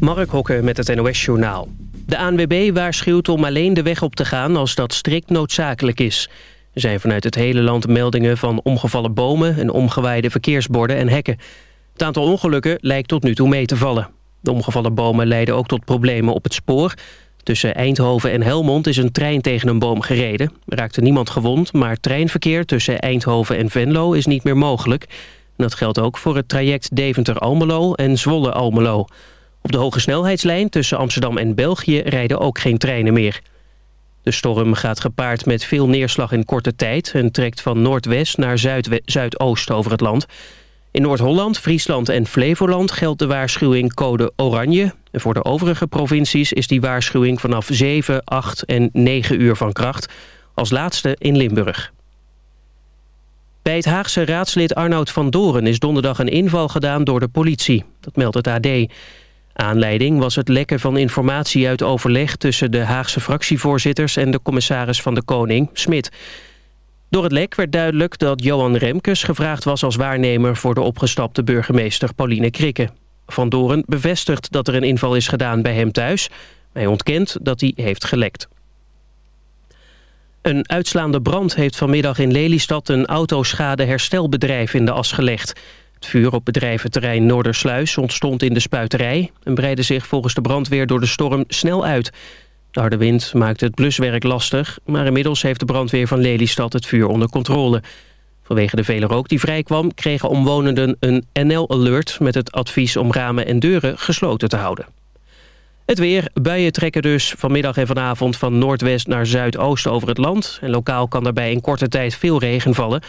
Mark Hokke met het NOS Journaal. De ANWB waarschuwt om alleen de weg op te gaan als dat strikt noodzakelijk is. Er zijn vanuit het hele land meldingen van omgevallen bomen... en omgewaaide verkeersborden en hekken. Het aantal ongelukken lijkt tot nu toe mee te vallen. De omgevallen bomen leiden ook tot problemen op het spoor. Tussen Eindhoven en Helmond is een trein tegen een boom gereden. Er raakte niemand gewond, maar treinverkeer tussen Eindhoven en Venlo is niet meer mogelijk. dat geldt ook voor het traject Deventer-Almelo en Zwolle-Almelo. Op de hoge snelheidslijn tussen Amsterdam en België rijden ook geen treinen meer. De storm gaat gepaard met veel neerslag in korte tijd... en trekt van noordwest naar zuidoost over het land. In Noord-Holland, Friesland en Flevoland geldt de waarschuwing code oranje. En voor de overige provincies is die waarschuwing vanaf 7, 8 en 9 uur van kracht. Als laatste in Limburg. Bij het Haagse raadslid Arnoud van Doren is donderdag een inval gedaan door de politie. Dat meldt het AD. Aanleiding was het lekken van informatie uit overleg... tussen de Haagse fractievoorzitters en de commissaris van de Koning, Smit. Door het lek werd duidelijk dat Johan Remkes gevraagd was als waarnemer... voor de opgestapte burgemeester Pauline Krikke. Van Doren bevestigt dat er een inval is gedaan bij hem thuis. Hij ontkent dat hij heeft gelekt. Een uitslaande brand heeft vanmiddag in Lelystad... een autoschade-herstelbedrijf in de as gelegd... Het vuur op bedrijventerrein Noordersluis ontstond in de spuiterij... en breidde zich volgens de brandweer door de storm snel uit. De harde wind maakte het bluswerk lastig... maar inmiddels heeft de brandweer van Lelystad het vuur onder controle. Vanwege de vele rook die vrijkwam... kregen omwonenden een NL-alert met het advies om ramen en deuren gesloten te houden. Het weer, buien trekken dus vanmiddag en vanavond van noordwest naar zuidoost over het land. En lokaal kan daarbij in korte tijd veel regen vallen.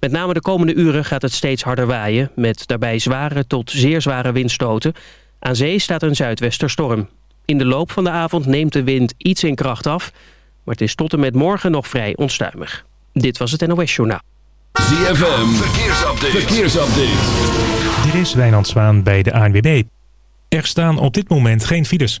Met name de komende uren gaat het steeds harder waaien... met daarbij zware tot zeer zware windstoten. Aan zee staat een zuidwesterstorm. In de loop van de avond neemt de wind iets in kracht af... maar het is tot en met morgen nog vrij onstuimig. Dit was het NOS Journaal. ZFM, verkeersupdate. verkeersupdate. Dit is Wijnand Zwaan bij de ANWB. Er staan op dit moment geen files.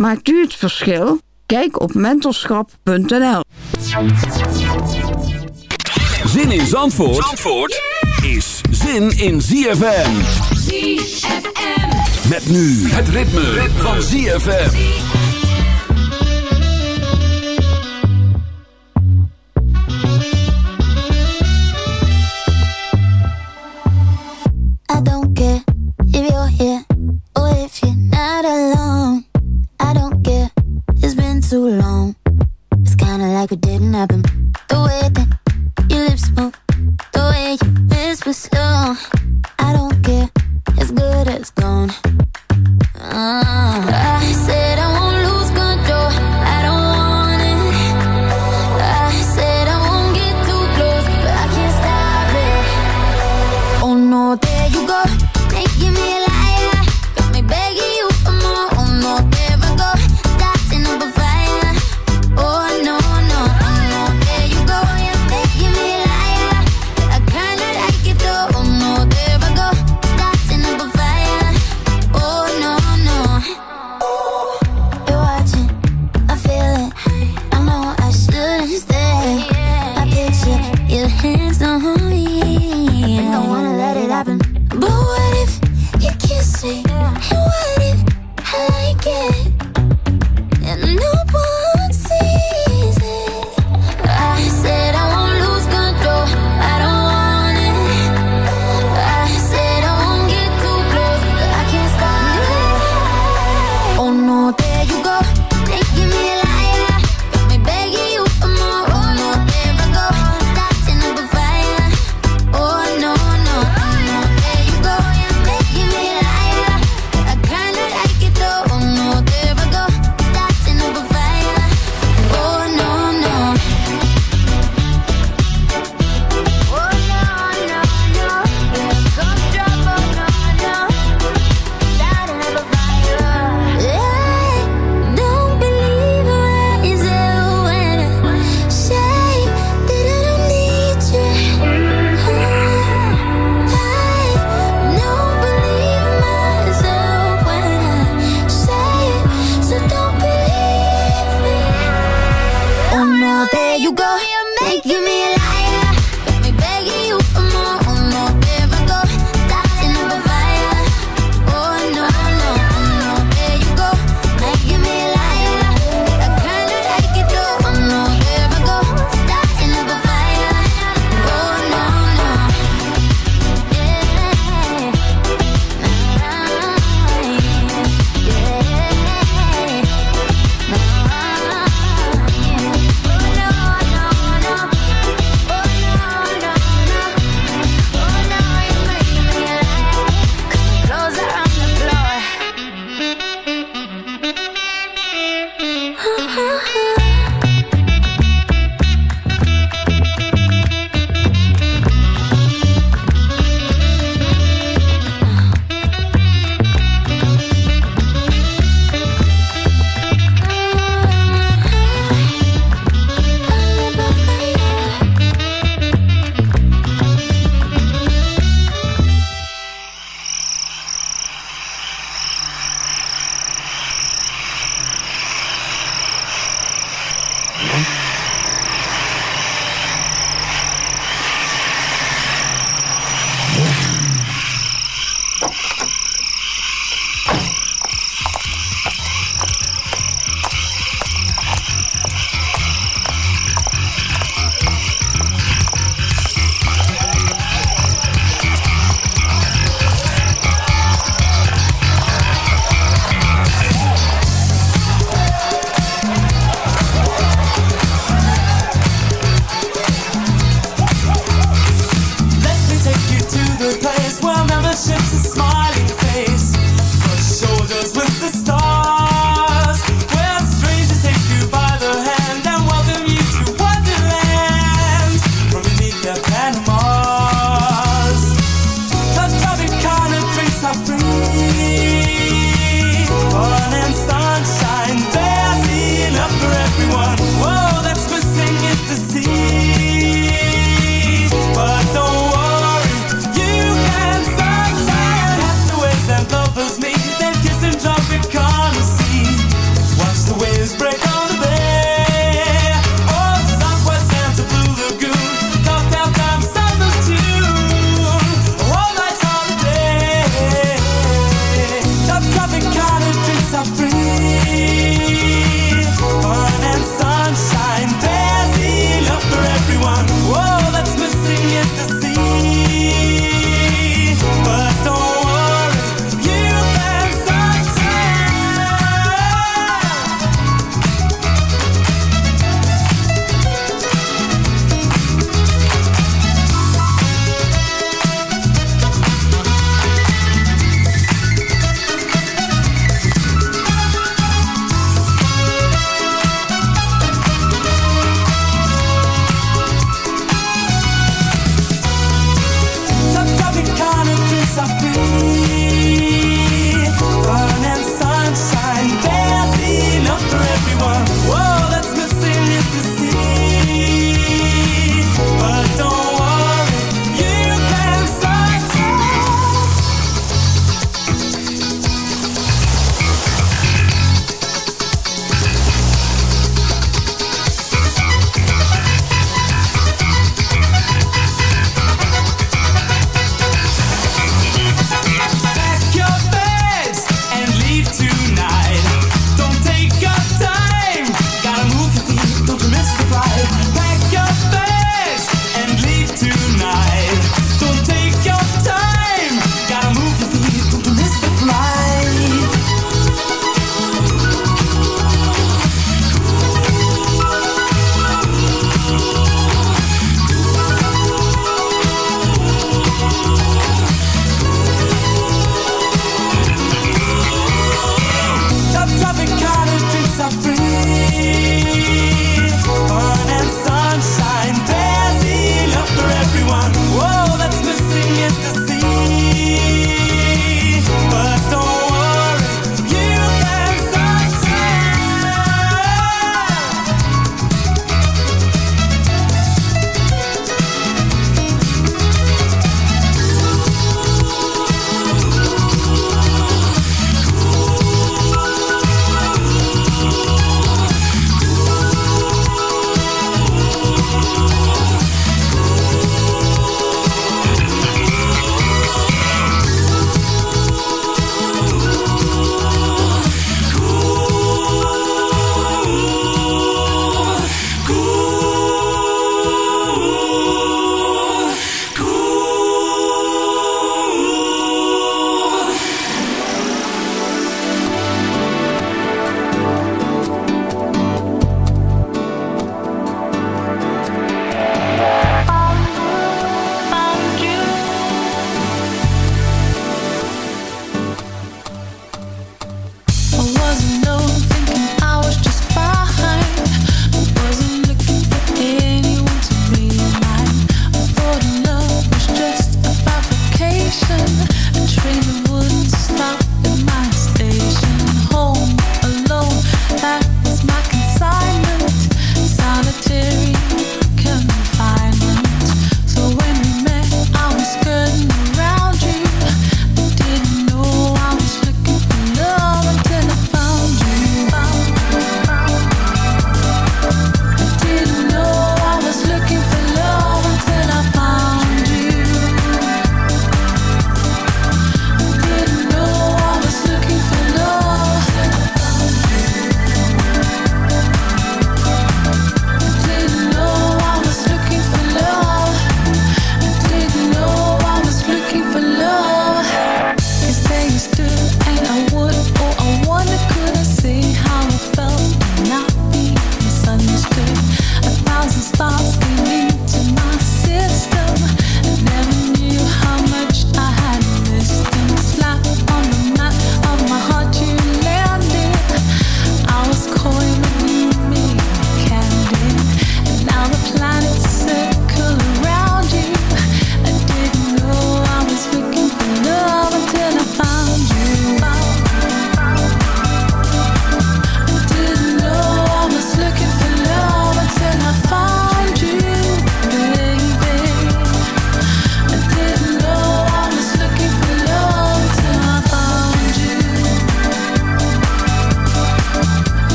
Maakt u het verschil? Kijk op mentorschap.nl. Zin in Zandvoort, Zandvoort is zin in ZFM. ZFM. Met nu het ritme, ritme. van ZFM. I don't care if you're here or if you're not alone. I don't care, it's been too long. It's kinda like it didn't happen. The way that your lips move, the way you whisper slow. I don't care, it's good as gone. Uh, I said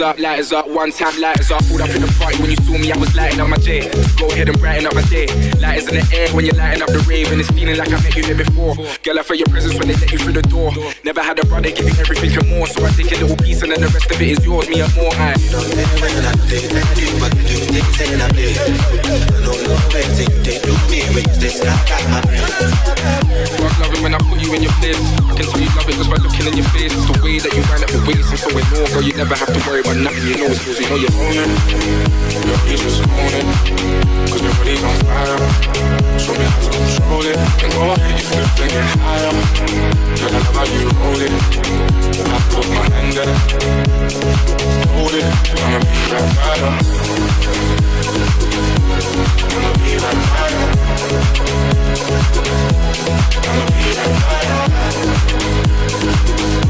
lighters up, one time lighters up. Pulled up in the party when you saw me, I was lighting up my day. Go ahead and brighten up my day. Lighters in the air when you're lighting up the rave, and it's feeling like I met you here before. Girl, I felt your presence when they let you through the door. Never had a brother giving everything and more, so I take a little piece and then the rest of it is yours, me and more. I don't know when I did, but you things and I. I don't know when you do me, you stay stuck at my Fuck loving when I put you in your place. I can tell you love it just by looking in your face. It's the way that you wind up your waist, and so in more, girl, you never have to worry about nothing you know it's you know you're owning Your peace is owning Cause your body's on fire. Show me how to control it. And go ahead, you flip and get higher. Girl, I love how you roll it. I put my hand there Hold it. I'ma be right you I'ma be right you I'ma be right by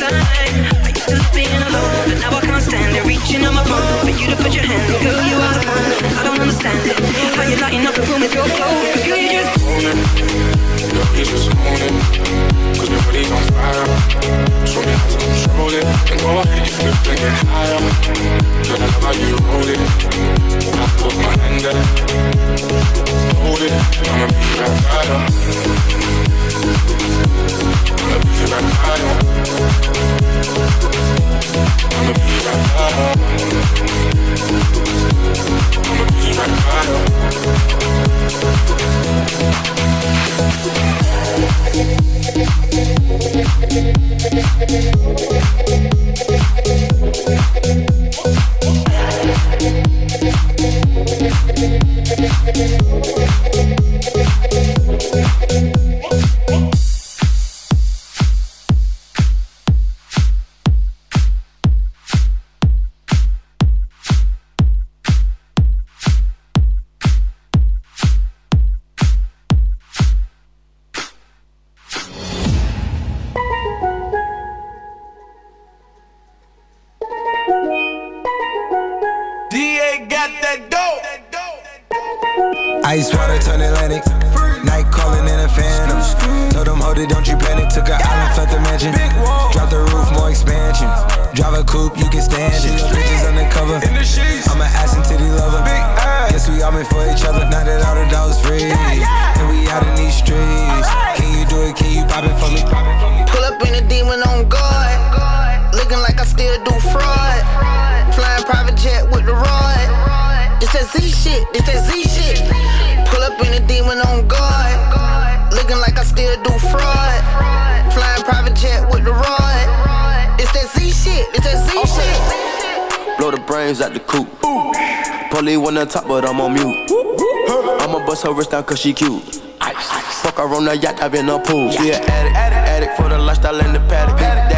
I used to alone, but now I can't stand it. Reaching on my phone for you to put your hand. Girl, you are the one. I don't understand it. How you lighting up the room with your you just it. Your body's on fire. Show me how to control it. Higher. Girl, I love how you roll it. Put my hand there. Hold it. I'ma be by you. I'ma be by you. I'ma be you. I'ma be. Shit. Blow the the coop. Polly wanna talk, but I'm on mute. I'ma bust her wrist down cause she cute. Fuck her on the yacht, I've been a pool. She an addict, addict, addict for the lifestyle and the paddock.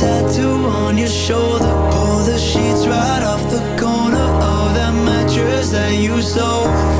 tattoo on your shoulder. Pull the sheets right off the corner Of that mattress that you sold.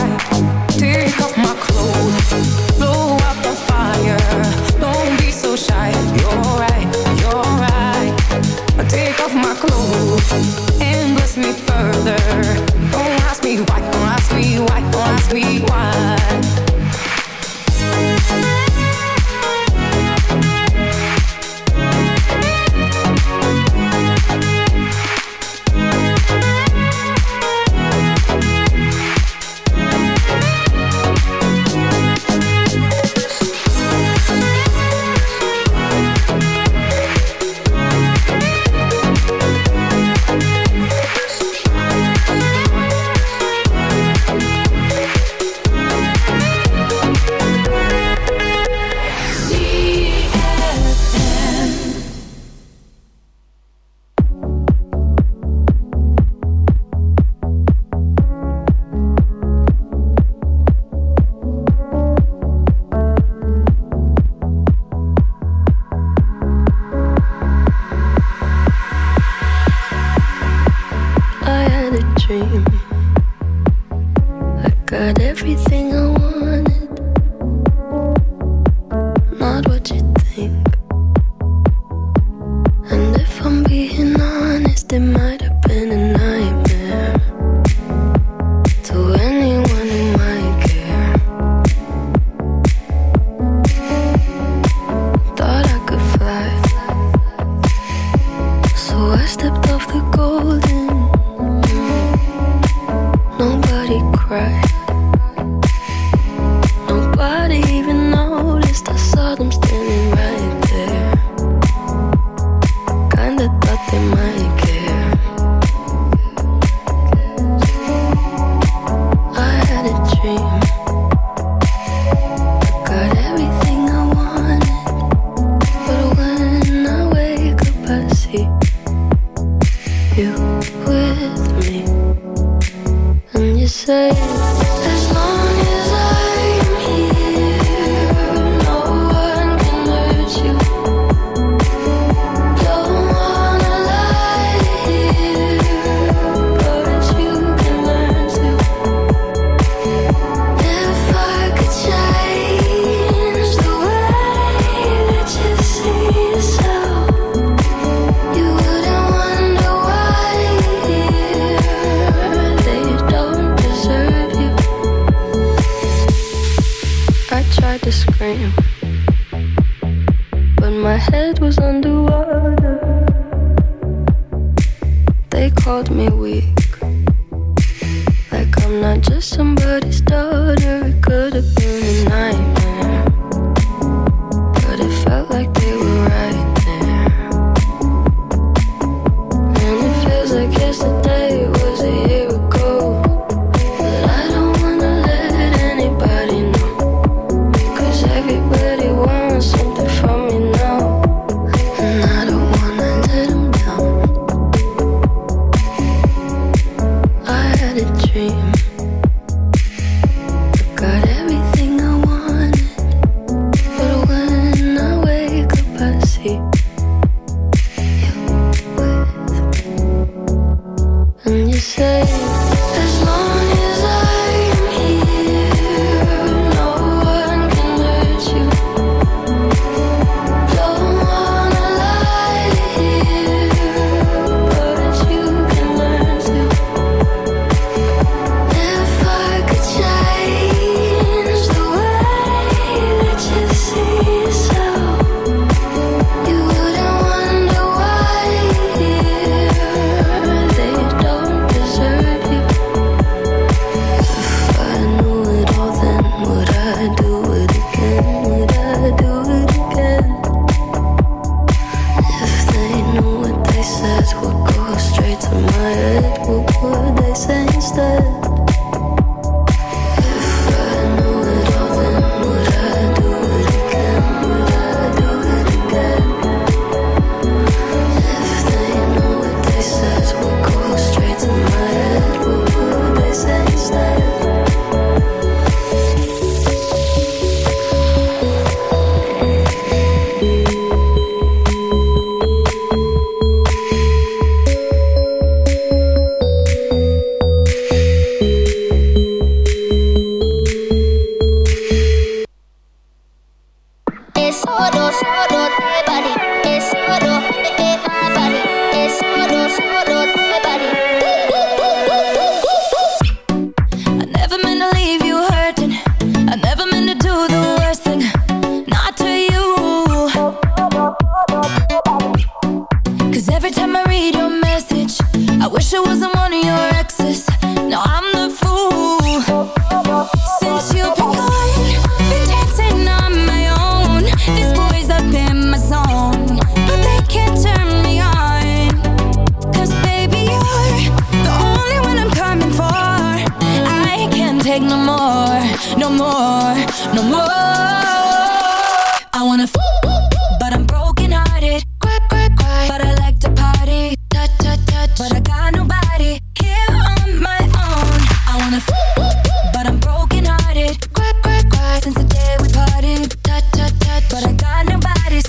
cold.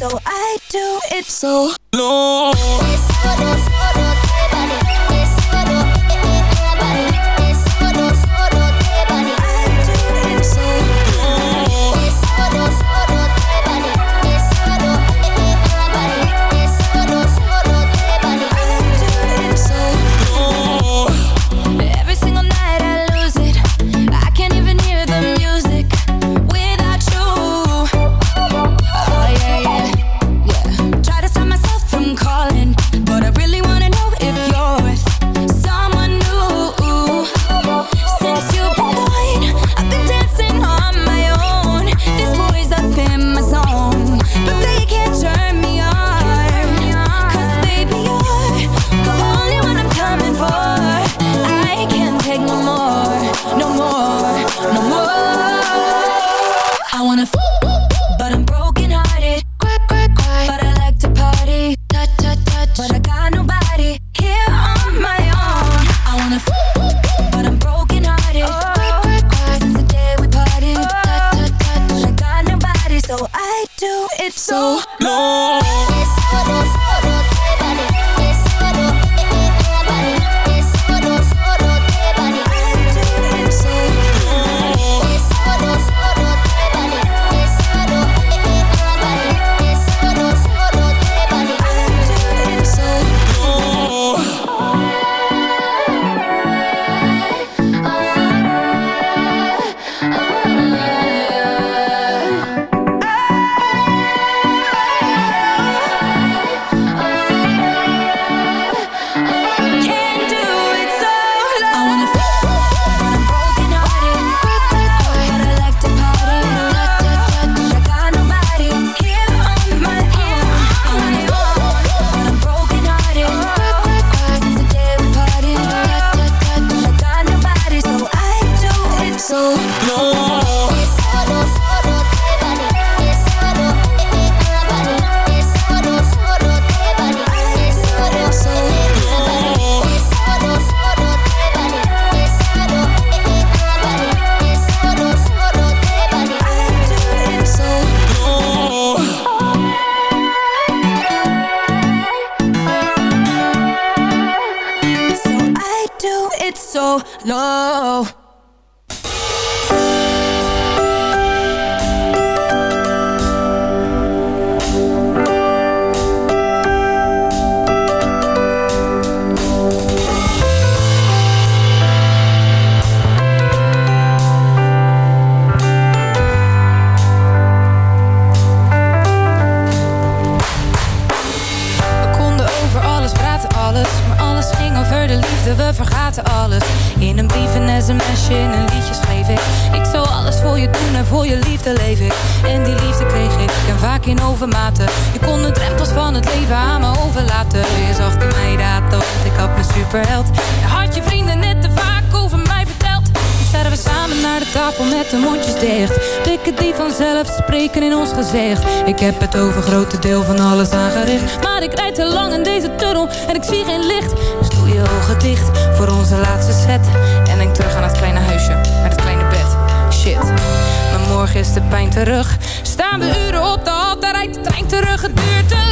So I do it so low. Rijdt de